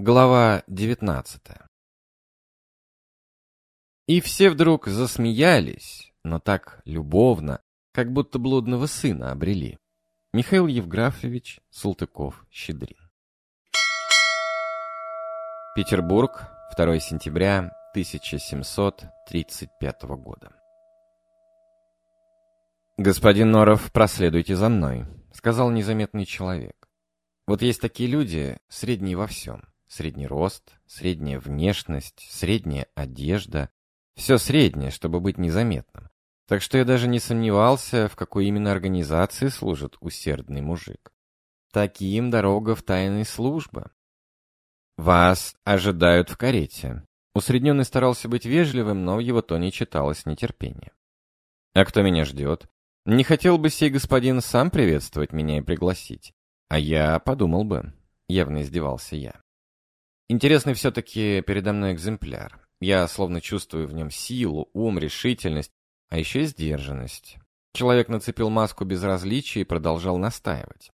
Глава 19 И все вдруг засмеялись, но так любовно, как будто блудного сына обрели. Михаил Евграфович Султыков-Щедрин Петербург, 2 сентября 1735 года. «Господин Норов, проследуйте за мной», — сказал незаметный человек. «Вот есть такие люди, средние во всем. Средний рост, средняя внешность, средняя одежда. Все среднее, чтобы быть незаметным. Так что я даже не сомневался, в какой именно организации служит усердный мужик. Таким дорога в тайной службы. Вас ожидают в карете. Усредненный старался быть вежливым, но в его тоне читалось нетерпение. А кто меня ждет? Не хотел бы сей господин сам приветствовать меня и пригласить. А я подумал бы. Явно издевался я. Интересный все-таки передо мной экземпляр. Я словно чувствую в нем силу, ум, решительность, а еще и сдержанность. Человек нацепил маску безразличия и продолжал настаивать.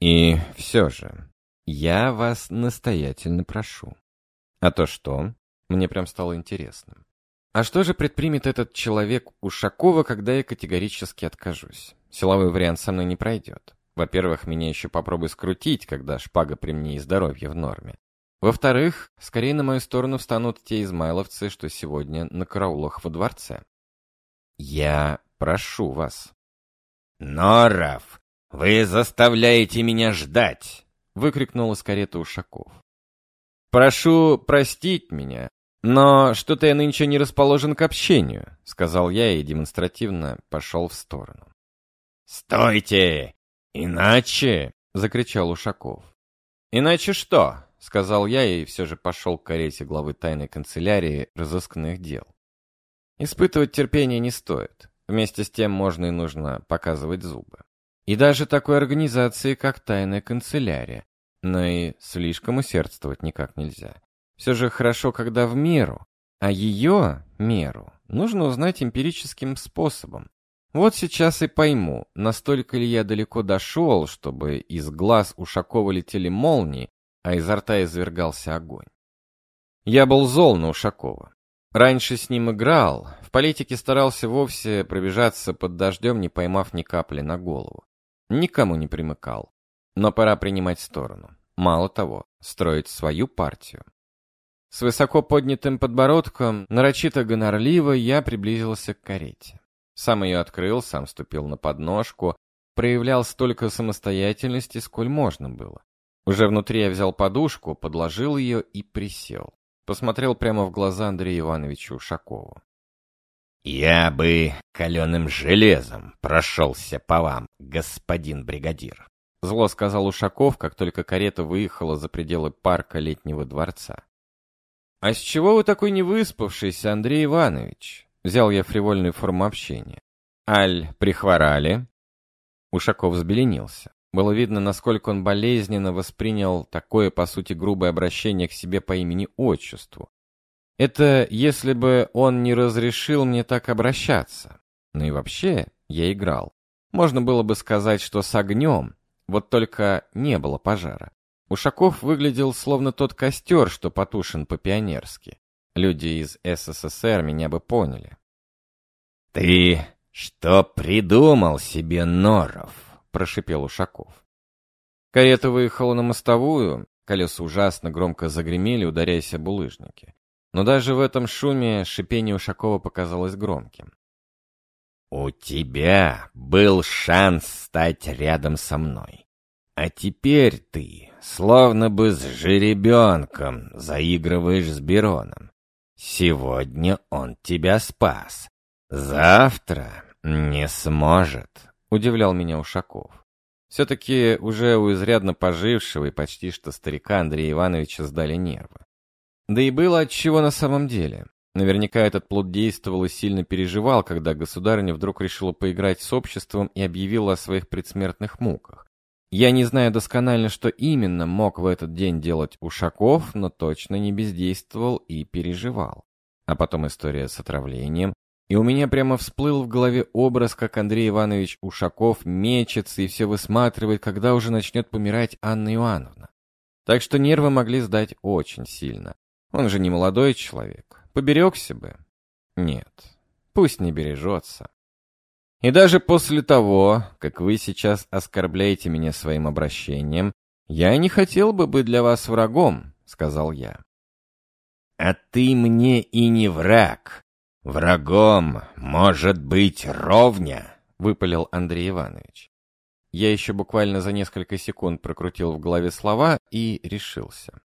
И все же, я вас настоятельно прошу. А то что? Мне прям стало интересно. А что же предпримет этот человек Ушакова, когда я категорически откажусь? Силовой вариант со мной не пройдет. Во-первых, меня еще попробуй скрутить, когда шпага при мне и здоровье в норме. Во-вторых, скорее на мою сторону встанут те измайловцы, что сегодня на караулах во дворце. Я прошу вас. «Норов, вы заставляете меня ждать!» — выкрикнул из кареты Ушаков. «Прошу простить меня, но что-то я нынче не расположен к общению», — сказал я и демонстративно пошел в сторону. «Стойте! Иначе...» — закричал Ушаков. «Иначе что?» — сказал я и все же пошел к карете главы тайной канцелярии разыскных дел. Испытывать терпение не стоит. Вместе с тем можно и нужно показывать зубы. И даже такой организации, как тайная канцелярия. Но и слишком усердствовать никак нельзя. Все же хорошо, когда в меру. А ее меру нужно узнать эмпирическим способом. Вот сейчас и пойму, настолько ли я далеко дошел, чтобы из глаз Ушакова летели молнии, а изо рта извергался огонь. Я был зол на Ушакова. Раньше с ним играл, в политике старался вовсе пробежаться под дождем, не поймав ни капли на голову. Никому не примыкал. Но пора принимать сторону. Мало того, строить свою партию. С высоко поднятым подбородком, нарочито гонорливо, я приблизился к карете. Сам ее открыл, сам ступил на подножку, проявлял столько самостоятельности, сколь можно было. Уже внутри я взял подушку, подложил ее и присел. Посмотрел прямо в глаза Андрею Ивановичу Ушакову. «Я бы каленым железом прошелся по вам, господин бригадир», зло сказал Ушаков, как только карета выехала за пределы парка летнего дворца. «А с чего вы такой невыспавшийся, Андрей Иванович?» Взял я фривольную форму общения. «Аль, прихворали?» Ушаков взбеленился. Было видно, насколько он болезненно воспринял такое, по сути, грубое обращение к себе по имени-отчеству. Это если бы он не разрешил мне так обращаться. Ну и вообще, я играл. Можно было бы сказать, что с огнем, вот только не было пожара. Ушаков выглядел словно тот костер, что потушен по-пионерски. Люди из СССР меня бы поняли. «Ты что придумал себе, Норов?» Прошипел Ушаков. Карета выехала на мостовую, колеса ужасно громко загремели, ударяясь о булыжники. Но даже в этом шуме шипение Ушакова показалось громким. «У тебя был шанс стать рядом со мной. А теперь ты, словно бы с жеребенком, заигрываешь с Бероном. Сегодня он тебя спас. Завтра не сможет. — удивлял меня Ушаков. Все-таки уже у изрядно пожившего и почти что старика Андрея Ивановича сдали нервы. Да и было от чего на самом деле. Наверняка этот плод действовал и сильно переживал, когда государыня вдруг решила поиграть с обществом и объявила о своих предсмертных муках. Я не знаю досконально, что именно мог в этот день делать Ушаков, но точно не бездействовал и переживал. А потом история с отравлением, и у меня прямо всплыл в голове образ, как Андрей Иванович Ушаков мечется и все высматривает, когда уже начнет помирать Анна Иоанновна. Так что нервы могли сдать очень сильно. Он же не молодой человек. Поберегся бы. Нет, пусть не бережется. И даже после того, как вы сейчас оскорбляете меня своим обращением, я не хотел бы быть для вас врагом, сказал я. А ты мне и не враг. Врагом может быть ровня, выпалил Андрей Иванович. Я еще буквально за несколько секунд прокрутил в голове слова и решился.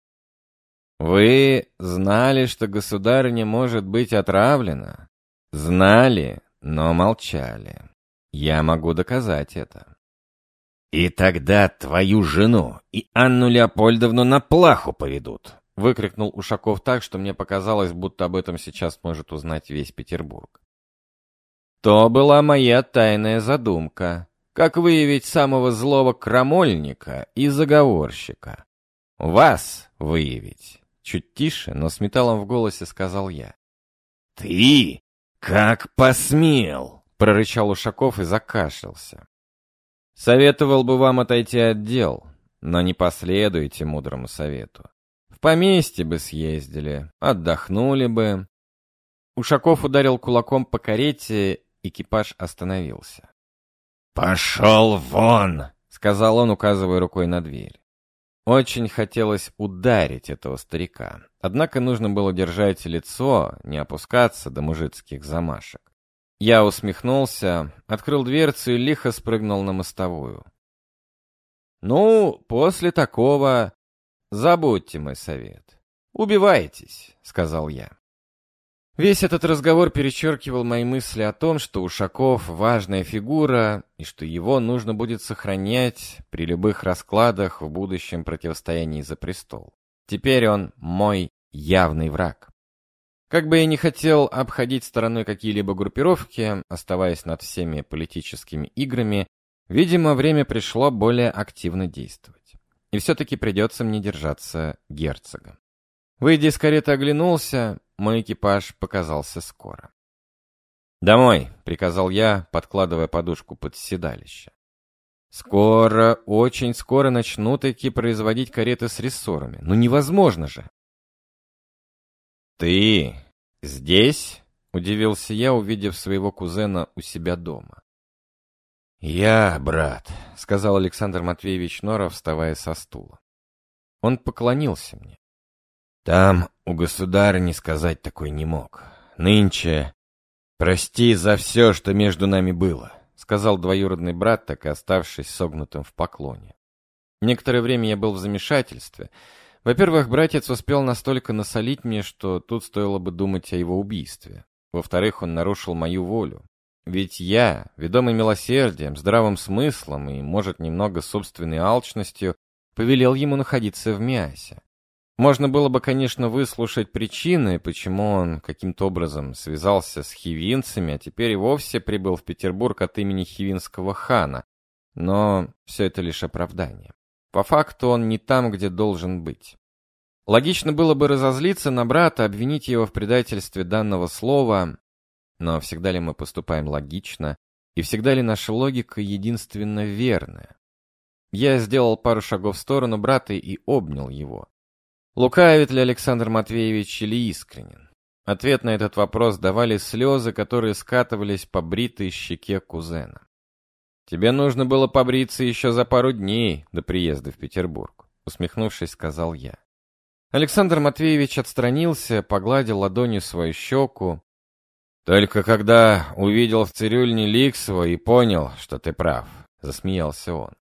«Вы знали, что государыня может быть отравлена? Знали, но молчали. Я могу доказать это». «И тогда твою жену и Анну Леопольдовну на плаху поведут!» — выкрикнул Ушаков так, что мне показалось, будто об этом сейчас может узнать весь Петербург. То была моя тайная задумка. Как выявить самого злого крамольника и заговорщика? Вас выявить. Чуть тише, но с металлом в голосе сказал я. «Ты? Как посмел?» — прорычал Ушаков и закашлялся. «Советовал бы вам отойти от дел, но не последуйте мудрому совету. Поместье бы съездили, отдохнули бы». Ушаков ударил кулаком по карете, экипаж остановился. «Пошел вон!» — сказал он, указывая рукой на дверь. Очень хотелось ударить этого старика. Однако нужно было держать лицо, не опускаться до мужицких замашек. Я усмехнулся, открыл дверцу и лихо спрыгнул на мостовую. «Ну, после такого забудьте мой совет. Убивайтесь», — сказал я. Весь этот разговор перечеркивал мои мысли о том, что Ушаков — важная фигура, и что его нужно будет сохранять при любых раскладах в будущем противостоянии за престол. Теперь он мой явный враг. Как бы я ни хотел обходить стороной какие-либо группировки, оставаясь над всеми политическими играми, видимо, время пришло более активно действовать. И все-таки придется мне держаться герцога. Выйдя из кареты, оглянулся, мой экипаж показался скоро. «Домой!» — приказал я, подкладывая подушку под седалище. «Скоро, очень скоро начнут таки производить кареты с рессорами. Ну невозможно же!» «Ты здесь?» — удивился я, увидев своего кузена у себя дома. «Я, брат», — сказал Александр Матвеевич Норов, вставая со стула. Он поклонился мне. Там у государа не сказать такой не мог. Нынче... Прости за все, что между нами было, сказал двоюродный брат, так и оставшись согнутым в поклоне. Некоторое время я был в замешательстве. Во-первых, братец успел настолько насолить мне, что тут стоило бы думать о его убийстве. Во-вторых, он нарушил мою волю. Ведь я, ведомый милосердием, здравым смыслом и, может, немного собственной алчностью, повелел ему находиться в Миасе. Можно было бы, конечно, выслушать причины, почему он каким-то образом связался с хивинцами, а теперь и вовсе прибыл в Петербург от имени хивинского хана. Но все это лишь оправдание. По факту он не там, где должен быть. Логично было бы разозлиться на брата, обвинить его в предательстве данного слова, но всегда ли мы поступаем логично, и всегда ли наша логика единственно верная? Я сделал пару шагов в сторону брата и обнял его. Лукавит ли Александр Матвеевич или искренен? Ответ на этот вопрос давали слезы, которые скатывались по бритой щеке кузена. «Тебе нужно было побриться еще за пару дней до приезда в Петербург», усмехнувшись, сказал я. Александр Матвеевич отстранился, погладил ладонью свою щеку. «Только когда увидел в цирюльне Ликсова и понял, что ты прав», — засмеялся он.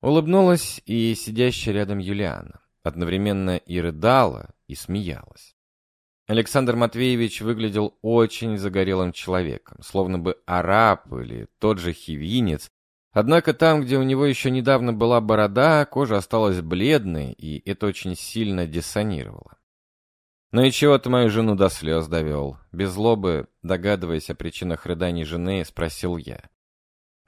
Улыбнулась и сидящая рядом Юлиана одновременно и рыдала, и смеялась. Александр Матвеевич выглядел очень загорелым человеком, словно бы араб или тот же хивинец, однако там, где у него еще недавно была борода, кожа осталась бледной, и это очень сильно диссонировало. «Ну и чего ты мою жену до слез довел?» Без злобы, догадываясь о причинах рыданий жены, спросил я.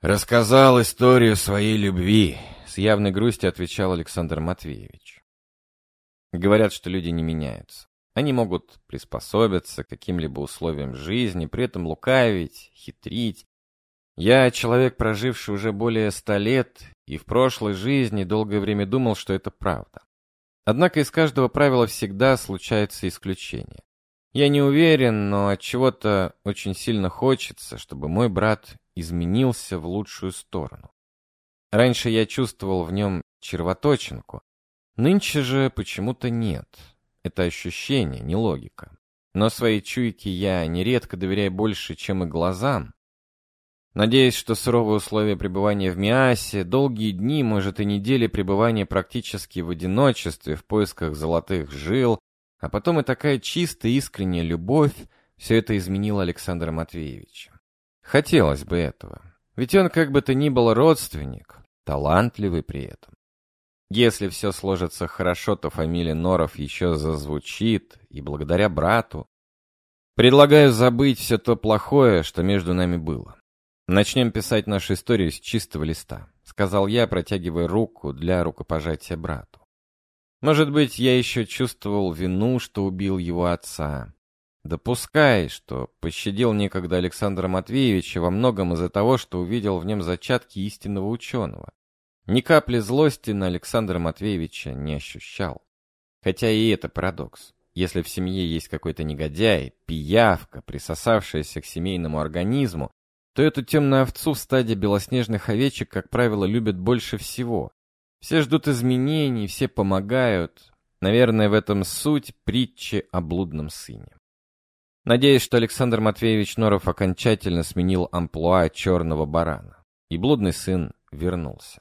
«Рассказал историю своей любви», — с явной грустью отвечал Александр Матвеевич. Говорят, что люди не меняются. Они могут приспособиться к каким-либо условиям жизни, при этом лукавить, хитрить. Я человек, проживший уже более ста лет, и в прошлой жизни долгое время думал, что это правда. Однако из каждого правила всегда случается исключение. Я не уверен, но от чего-то очень сильно хочется, чтобы мой брат изменился в лучшую сторону. Раньше я чувствовал в нем червоточинку, нынче же почему-то нет. Это ощущение, не логика. Но своей чуйке я нередко доверяю больше, чем и глазам. Надеюсь, что суровые условия пребывания в Миасе, долгие дни, может и недели пребывания практически в одиночестве, в поисках золотых жил, а потом и такая чистая искренняя любовь, все это изменило Александра Матвеевича. Хотелось бы этого. Ведь он как бы то ни был родственник, талантливый при этом. Если все сложится хорошо, то фамилия Норов еще зазвучит, и благодаря брату. Предлагаю забыть все то плохое, что между нами было. Начнем писать нашу историю с чистого листа, сказал я, протягивая руку для рукопожатия брату. Может быть, я еще чувствовал вину, что убил его отца. Допускай, что пощадил некогда Александра Матвеевича во многом из-за того, что увидел в нем зачатки истинного ученого. Ни капли злости на Александра Матвеевича не ощущал. Хотя и это парадокс. Если в семье есть какой-то негодяй, пиявка, присосавшаяся к семейному организму, то эту темную овцу в стаде белоснежных овечек, как правило, любят больше всего. Все ждут изменений, все помогают. Наверное, в этом суть притчи о блудном сыне. Надеюсь, что Александр Матвеевич Норов окончательно сменил амплуа черного барана, и блудный сын вернулся.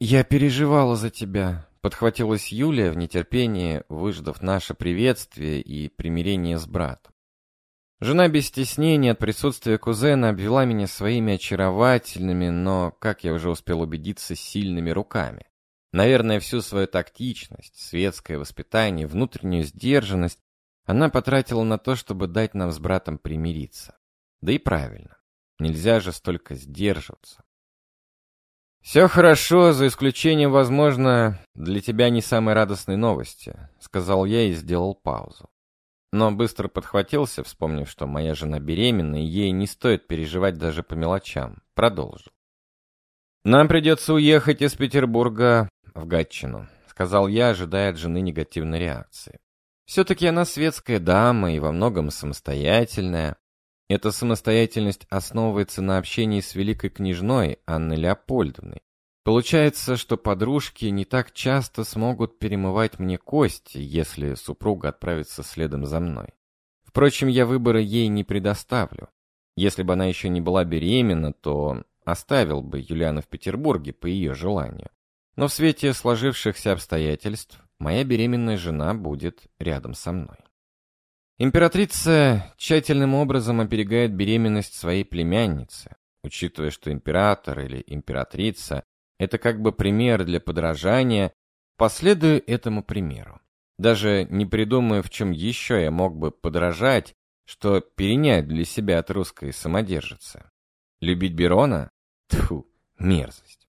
«Я переживала за тебя», — подхватилась Юлия в нетерпении, выждав наше приветствие и примирение с братом. Жена без стеснения от присутствия кузена обвела меня своими очаровательными, но, как я уже успел убедиться, сильными руками. Наверное, всю свою тактичность, светское воспитание, внутреннюю сдержанность она потратила на то, чтобы дать нам с братом примириться. Да и правильно. Нельзя же столько сдерживаться. «Все хорошо, за исключением, возможно, для тебя не самой радостной новости», — сказал я и сделал паузу. Но быстро подхватился, вспомнив, что моя жена беременна, и ей не стоит переживать даже по мелочам. Продолжил. «Нам придется уехать из Петербурга в Гатчину», — сказал я, ожидая от жены негативной реакции. Все-таки она светская дама и во многом самостоятельная. Эта самостоятельность основывается на общении с великой княжной Анной Леопольдовной. Получается, что подружки не так часто смогут перемывать мне кости, если супруга отправится следом за мной. Впрочем, я выбора ей не предоставлю. Если бы она еще не была беременна, то оставил бы Юлиана в Петербурге по ее желанию. Но в свете сложившихся обстоятельств моя беременная жена будет рядом со мной. Императрица тщательным образом оберегает беременность своей племянницы, учитывая, что император или императрица – это как бы пример для подражания, последую этому примеру. Даже не придумаю, в чем еще я мог бы подражать, что перенять для себя от русской самодержицы. Любить Берона? Тьфу, мерзость.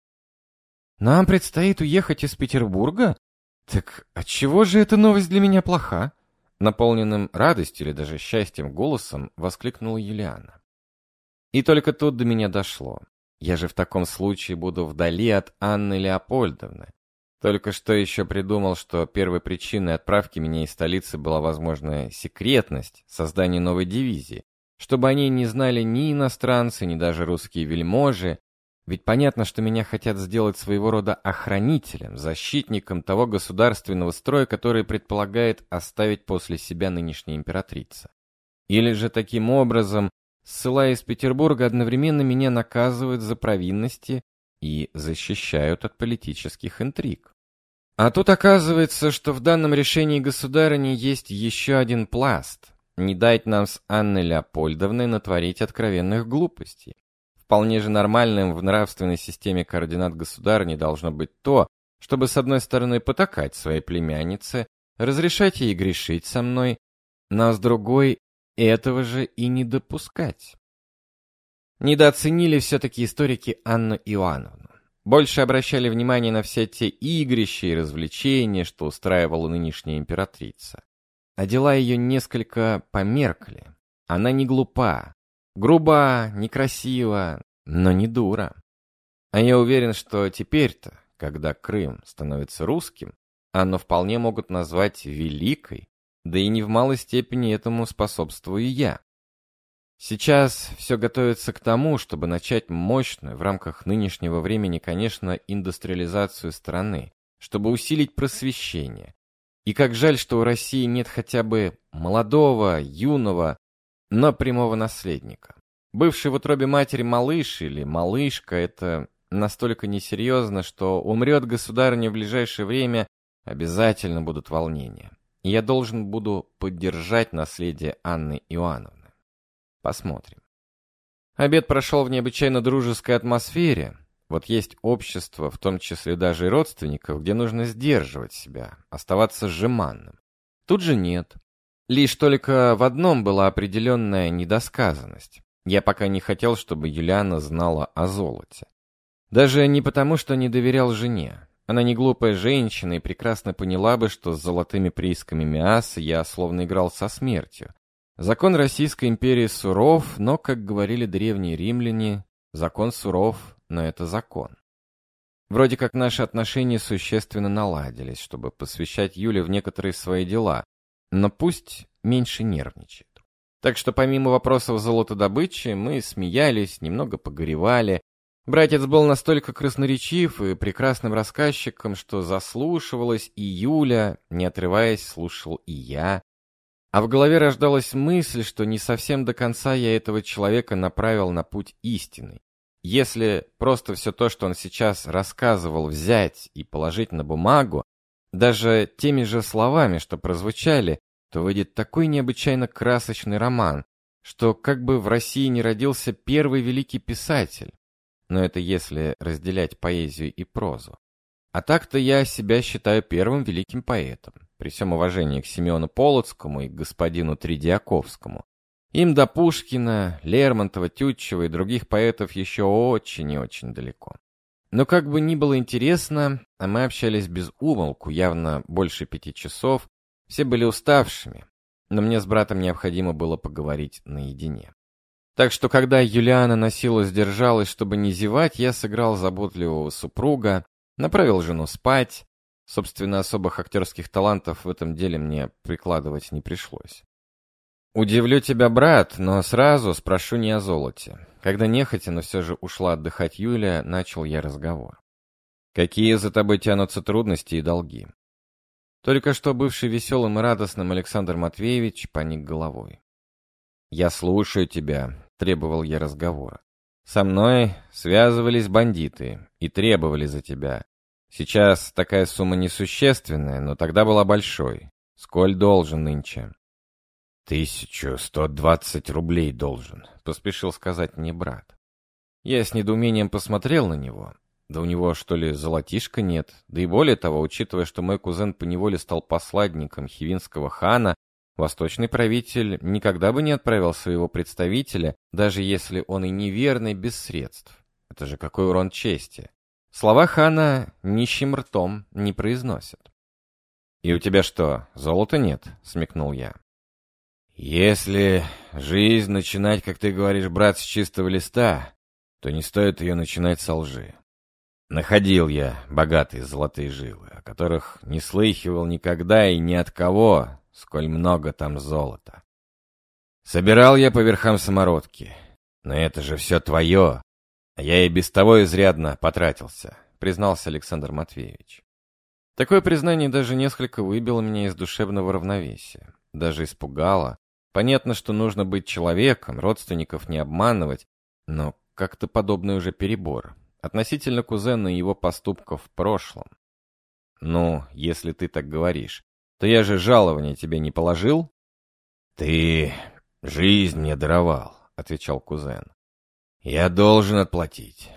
Нам предстоит уехать из Петербурга? Так отчего же эта новость для меня плоха? Наполненным радостью или даже счастьем голосом воскликнула Юлиана. И только тут до меня дошло. Я же в таком случае буду вдали от Анны Леопольдовны. Только что еще придумал, что первой причиной отправки меня из столицы была, возможно, секретность, создание новой дивизии, чтобы они не знали ни иностранцы, ни даже русские вельможи, ведь понятно, что меня хотят сделать своего рода охранителем, защитником того государственного строя, который предполагает оставить после себя нынешняя императрица. Или же таким образом, ссылая из Петербурга, одновременно меня наказывают за провинности и защищают от политических интриг. А тут оказывается, что в данном решении государыни есть еще один пласт – не дать нам с Анной Леопольдовной натворить откровенных глупостей. Вполне же нормальным в нравственной системе координат государни должно быть то, чтобы с одной стороны потакать своей племяннице, разрешать ей грешить со мной, но с другой этого же и не допускать. Недооценили все-таки историки Анну Иоанновну. Больше обращали внимание на все те игрища и развлечения, что устраивала нынешняя императрица. А дела ее несколько померкли. Она не глупа, Груба, некрасива, но не дура. А я уверен, что теперь-то, когда Крым становится русским, Анну вполне могут назвать великой, да и не в малой степени этому способствую я. Сейчас все готовится к тому, чтобы начать мощную, в рамках нынешнего времени, конечно, индустриализацию страны, чтобы усилить просвещение. И как жаль, что у России нет хотя бы молодого, юного, но прямого наследника. Бывший в утробе матери малыш или малышка – это настолько несерьезно, что умрет государыня в ближайшее время, обязательно будут волнения. Я должен буду поддержать наследие Анны Иоанновны. Посмотрим. Обед прошел в необычайно дружеской атмосфере. Вот есть общество, в том числе даже и родственников, где нужно сдерживать себя, оставаться жеманным. Тут же нет. Лишь только в одном была определенная недосказанность. Я пока не хотел, чтобы Юлиана знала о золоте. Даже не потому, что не доверял жене. Она не глупая женщина и прекрасно поняла бы, что с золотыми приисками Миаса я словно играл со смертью. Закон Российской империи суров, но, как говорили древние римляне, закон суров, но это закон. Вроде как наши отношения существенно наладились, чтобы посвящать Юле в некоторые свои дела, но пусть меньше нервничает. Так что помимо вопросов золотодобычи, мы смеялись, немного погоревали. Братец был настолько красноречив и прекрасным рассказчиком, что заслушивалась и Юля, не отрываясь, слушал и я. А в голове рождалась мысль, что не совсем до конца я этого человека направил на путь истины. Если просто все то, что он сейчас рассказывал, взять и положить на бумагу, даже теми же словами, что прозвучали, то выйдет такой необычайно красочный роман, что как бы в России не родился первый великий писатель. Но это если разделять поэзию и прозу. А так-то я себя считаю первым великим поэтом при всем уважении к Семену Полоцкому и к господину Тридиаковскому. Им до Пушкина, Лермонтова, Тютчева и других поэтов еще очень и очень далеко. Но как бы ни было интересно, а мы общались без умолку, явно больше пяти часов, все были уставшими, но мне с братом необходимо было поговорить наедине. Так что, когда Юлиана на силу сдержалась, чтобы не зевать, я сыграл заботливого супруга, направил жену спать, Собственно, особых актерских талантов в этом деле мне прикладывать не пришлось. «Удивлю тебя, брат, но сразу спрошу не о золоте». Когда нехотя, но все же ушла отдыхать Юлия, начал я разговор. «Какие за тобой тянутся трудности и долги?» Только что бывший веселым и радостным Александр Матвеевич поник головой. «Я слушаю тебя», — требовал я разговора. «Со мной связывались бандиты и требовали за тебя. Сейчас такая сумма несущественная, но тогда была большой. Сколь должен нынче? «Тысячу сто двадцать рублей должен», — поспешил сказать мне брат. Я с недоумением посмотрел на него. Да у него, что ли, золотишка нет? Да и более того, учитывая, что мой кузен поневоле стал посладником хивинского хана, восточный правитель никогда бы не отправил своего представителя, даже если он и неверный, без средств. Это же какой урон чести. Слова хана нищим ртом не произносят. «И у тебя что, золота нет?» — смекнул я. «Если жизнь начинать, как ты говоришь, брат, с чистого листа, то не стоит ее начинать со лжи. Находил я богатые золотые жилы, о которых не слыхивал никогда и ни от кого, сколь много там золота. Собирал я по верхам самородки, но это же все твое, «Я и без того изрядно потратился», — признался Александр Матвеевич. Такое признание даже несколько выбило меня из душевного равновесия. Даже испугало. Понятно, что нужно быть человеком, родственников не обманывать, но как-то подобный уже перебор. Относительно кузена и его поступков в прошлом. «Ну, если ты так говоришь, то я же жалование тебе не положил?» «Ты жизнь мне даровал», — отвечал кузен. Я должен отплатить.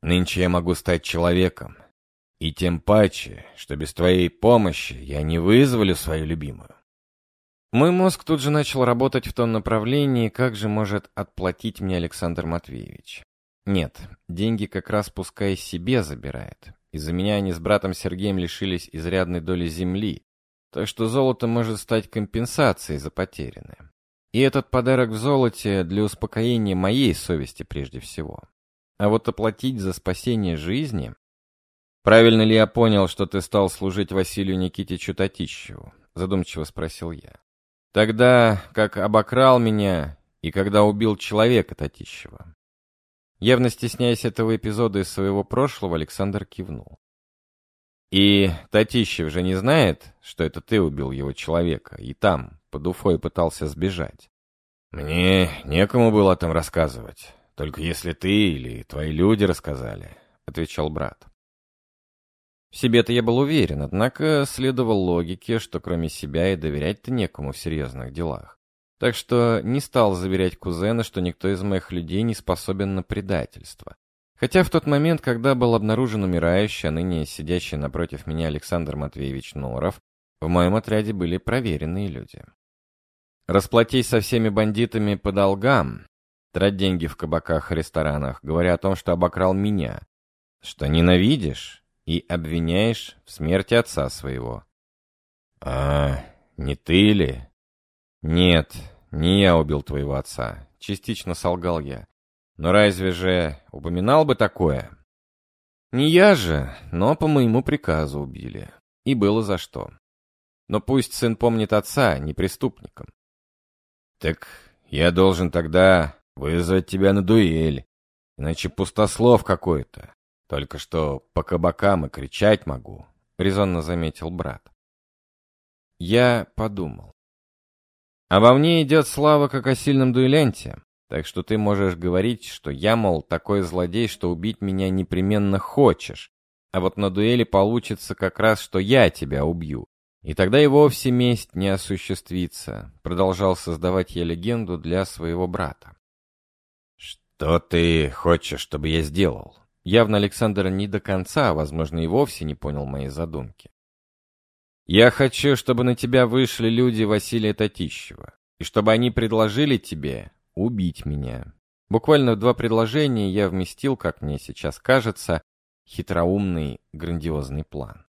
Нынче я могу стать человеком. И тем паче, что без твоей помощи я не вызволю свою любимую. Мой мозг тут же начал работать в том направлении, как же может отплатить мне Александр Матвеевич. Нет, деньги как раз пускай себе забирает. Из-за меня они с братом Сергеем лишились изрядной доли земли, так что золото может стать компенсацией за потерянное. И этот подарок в золоте для успокоения моей совести прежде всего. А вот оплатить за спасение жизни... «Правильно ли я понял, что ты стал служить Василию Никитичу Татищеву?» — задумчиво спросил я. «Тогда, как обокрал меня и когда убил человека Татищева». Явно стесняясь этого эпизода из своего прошлого, Александр кивнул. «И Татищев же не знает, что это ты убил его человека, и там, под Уфой, пытался сбежать?» «Мне некому было о том рассказывать, только если ты или твои люди рассказали», — отвечал брат. В себе-то я был уверен, однако следовал логике, что кроме себя и доверять-то некому в серьезных делах. Так что не стал заверять кузена, что никто из моих людей не способен на предательство. Хотя в тот момент, когда был обнаружен умирающий, а ныне сидящий напротив меня Александр Матвеевич Норов, в моем отряде были проверенные люди. Расплатись со всеми бандитами по долгам, трать деньги в кабаках ресторанах, говоря о том, что обокрал меня, что ненавидишь, и обвиняешь в смерти отца своего. А, не ты ли? Нет, не я убил твоего отца, частично солгал я. Но разве же упоминал бы такое? Не я же, но по моему приказу убили. И было за что. Но пусть сын помнит отца, не преступником. Так я должен тогда вызвать тебя на дуэль, иначе пустослов какой-то. Только что по кабакам и кричать могу, — резонно заметил брат. Я подумал. Обо мне идет слава как о сильном дуэленте, так что ты можешь говорить, что я, мол, такой злодей, что убить меня непременно хочешь, а вот на дуэли получится как раз, что я тебя убью. И тогда и вовсе месть не осуществится, продолжал создавать я легенду для своего брата. Что ты хочешь, чтобы я сделал? Явно Александр не до конца, а, возможно, и вовсе не понял моей задумки. «Я хочу, чтобы на тебя вышли люди Василия Татищева, и чтобы они предложили тебе убить меня». Буквально в два предложения я вместил, как мне сейчас кажется, хитроумный, грандиозный план.